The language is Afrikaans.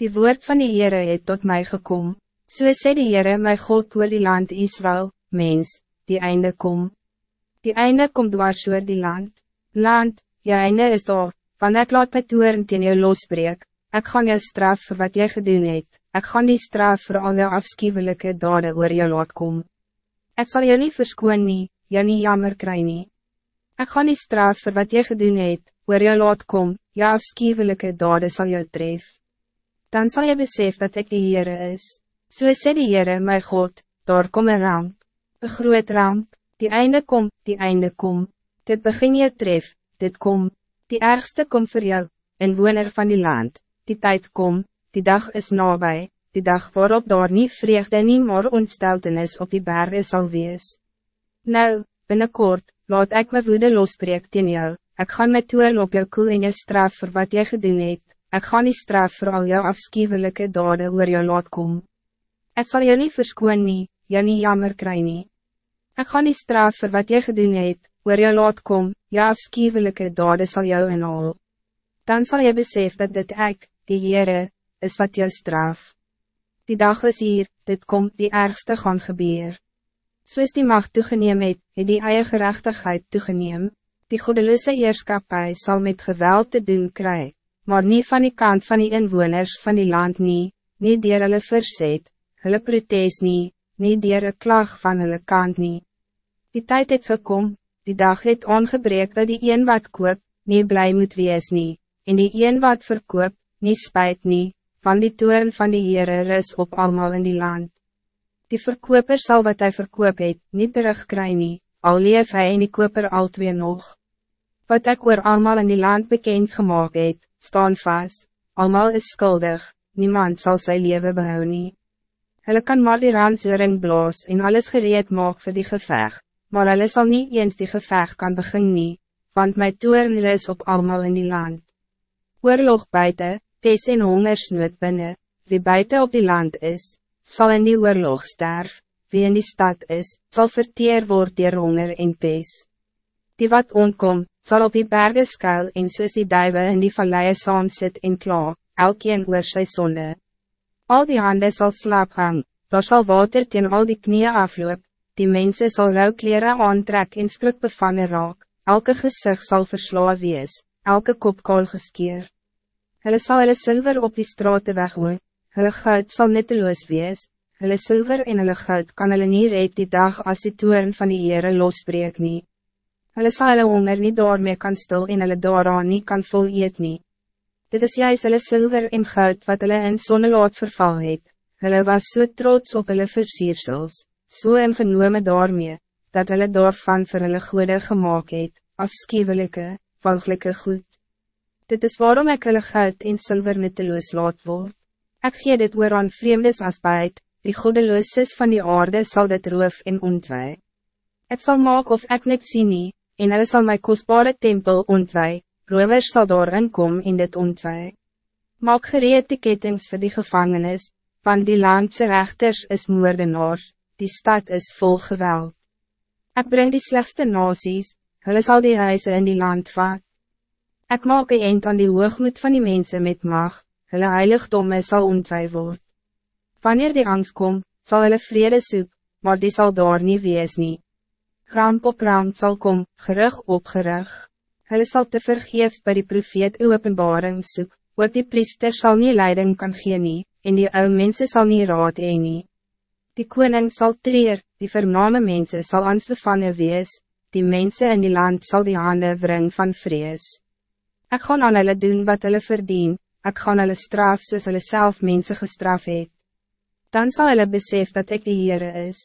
Die woord van die Heere het tot mij gekom. So sê die Heere my God oor die land Israël, mens, die einde kom. Die einde kom dwars oor die land. Land, je einde is daar, want ek laat my toeren teen jou losbreek. Ek gaan jou straf voor wat jy gedoen het. Ek gaan die straf voor al jou afschuwelijke dade oor jou laat kom. Ek zal jou niet verskoon nie, jou nie jammer kry nie. Ek gaan die straf voor wat jy gedoen het, oor jou laat kom, jou afschuwelijke dade zal jou tref dan zal je besef dat ik de Heere is. So sê die Heere, my God, daar kom een ramp, een groot ramp, die einde kom, die einde kom, dit begin je tref, dit kom, die ergste kom voor jou, een woner van die land, die tijd kom, die dag is nabij, die dag waarop daar niet vreugde nie maar ontsteltenis op die bergen zal wees. Nou, binnenkort, laat ik mijn woede losbreek teen jou, ik ga met toeren op jou koel en je straf voor wat je gedoen het, Ik ga niet straf voor al jouw afschuwelijke daden oor jou laat kom. Ik zal je niet verskoon nie, jou nie jammer kry nie. Ek gaan niet straf voor wat je gedoen het, oor jou laat kom, jou afschuwelijke daden zal jou inhaal. Dan zal je besef dat dit ek, die Heere, is wat jou straf. Die dag is hier, dit komt die ergste gaan gebeur. So is die macht toegeneem het, het die eie gerechtigheid toegeneem, die goedeloze eerskapie zal met geweld te doen krijgen maar niet van die kant van die inwoners van die land nie, nie dier hulle verzet, hulle protes nie, nie dier een klag van hulle kant nie. Die tijd het gekom, die dag het ongebreek dat die een wat koop, nie blij moet wees nie, en die een wat verkoop, nie spijt nie, van die toren van die Heere is op allemaal in die land. Die verkoper zal wat hij verkoop het, niet terugkry nie, al leef hy en die koper al twee nog. Wat ik oor allemaal in die land bekend gemaakt het, staan vast, allemaal is schuldig, niemand zal zijn leven behou nie. Hulle kan maar die ransoring blaas en alles gereed maak vir die geveg, maar hulle sal nie eens die geveg kan begin nie, want my toeren is op allemaal in die land. Oorlog buiten, pes en hongersnood binnen, wie buiten op die land is, zal in die oorlog sterf, wie in die stad is, zal verteer word dier honger en pes. Die wat onkom, zal op die bergen skuil en soos die duive in die valleie saam sit en kla, elkeen oor sy sonde. Al die handen zal slaap hang, daar sal water teen al die knieën afloop, die mensen zal rouwkleren aantrek en skrik bevangen raak, elke gezicht zal verslaan wees, elke kop kaal geskeer. Hulle sal hulle silver op die straten weggooi, hulle goud sal nutteloos wees, hulle silver en hulle goud kan hulle nie red die dag als die toeren van die Heere losbreek nie. Hulle sal hulle honger nie daarmee kan stil en hulle daaraan nie kan vol eet nie. Dit is juist hulle silver en goud wat hulle in sonne laat verval het. Hulle was so trots op hulle versiersels, so ingenome daarmee, dat hulle daarvan vir hulle goede gemaakt het, afschuwelijke, valgelike goed. Dit is waarom ik hulle goud en silver nutteloos laat word. Ek gee dit oor aan vreemdes as buit, die goedelooses van die aarde zal dit roof en ontwij. Het zal maak of ik net zie nie, en hulle sal my kostbare tempel ontwij, rovers sal daarin kom in dit ontwij. Maak gereed die kettings vir die gevangenis, van die landse rechters is moordenaars, die stad is vol geweld. Ik breng die slechtste nasies, hulle sal die huise in die land vat. Ik maak een eind aan die hoogmoed van die mensen met mag, hulle heiligdomme sal ontwij word. Wanneer die angst kom, zal hulle vrede soek, maar die zal daar niet wees nie ramp op ramp zal kom, gerug op gerug. Hulle sal te vergeefs by die profeet uw openbaring soek, ook die priester zal nie leiding kan gee nie, en die ou mense sal nie raad heen nie. Die koning zal treer, die vername mense sal ansbevangen wees, die mensen in die land zal die handen wring van vrees. Ik gaan aan hulle doen wat hulle verdien, ik gaan hulle straf soos hulle self mense gestraf het. Dan zal hulle besef dat ik de Heere is.